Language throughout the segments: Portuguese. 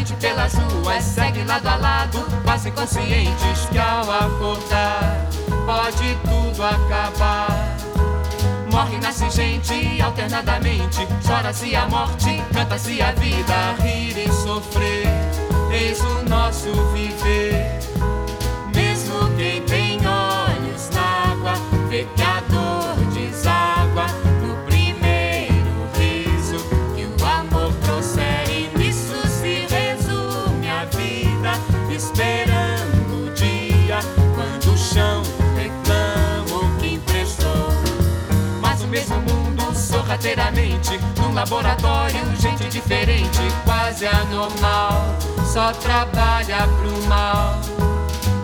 gente pelas ruas segue lado a lado, quase conscientes que ao acordar pode tudo acabar. Morre, nasce gente alternadamente, chora-se a morte, canta-se a vida, ri sorrateiramente, num laboratório, gente diferente, quase anormal, só trabalha pro mal.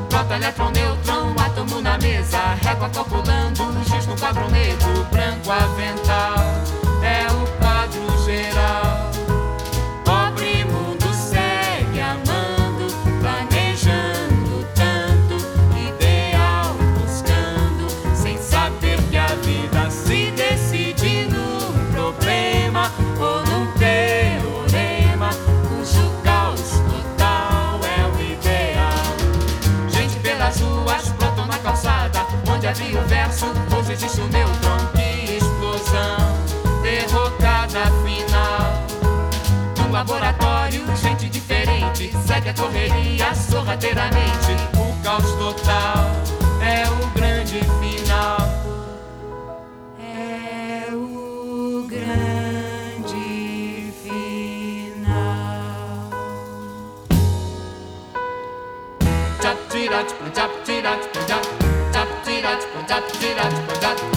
Prota, elétron, nêutron, átomo na mesa, régua calculando, giz no quadro negro, branco avental, havia o verso, hoje existe o nêutron, que explosão, derrocada final. No laboratório, gente diferente segue a correria sorrateiramente. O caos total é o grande final. É o grande final. Chap tirat, chap tirat, chap chap tirat, chap tirat, chap